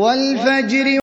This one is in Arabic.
وَالْفَجْرِ